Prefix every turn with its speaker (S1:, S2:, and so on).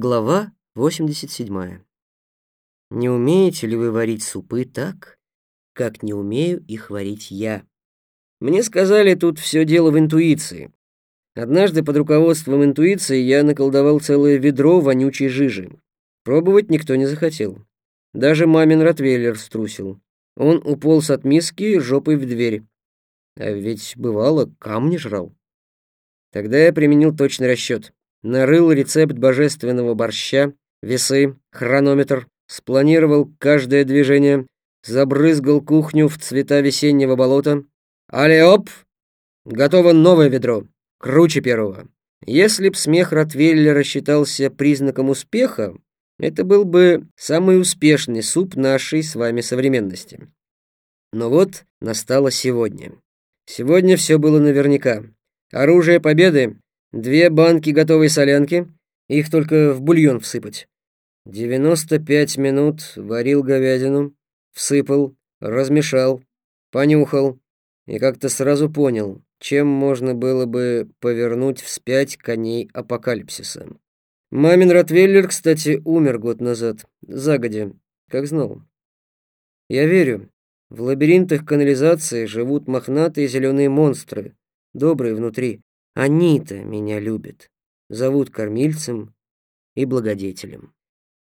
S1: Глава 87. Не умеете ли вы варить супы так, как не умею их варить я? Мне сказали, тут все дело в интуиции. Однажды под руководством интуиции я наколдовал целое ведро вонючей жижи. Пробовать никто не захотел. Даже мамин ротвейлер струсил. Он уполз от миски жопой в дверь. А ведь, бывало, камни жрал. Тогда я применил точный расчет нарыл рецепт божественного борща, весы, хронометр, спланировал каждое движение, забрызгал кухню в цвета весеннего болота. Алеоп! Готово новое ведро, круче первого. Если б смех Ротвейлера считался признаком успеха, это был бы самый успешный суп нашей с вами современности. Но вот настало сегодня. Сегодня все было наверняка. Оружие победы Две банки готовой солянки, их только в бульон всыпать. 95 минут варил говядину, всыпал, размешал, понюхал и как-то сразу понял, чем можно было бы повернуть вспять коней апокалипсиса. Мамин Ротвейлер, кстати, умер год назад, загодя, как знал. Я верю, в лабиринтах канализации живут мохнатые зеленые монстры, добрые внутри, они-то меня любят, зовут кормильцем и благодетелем.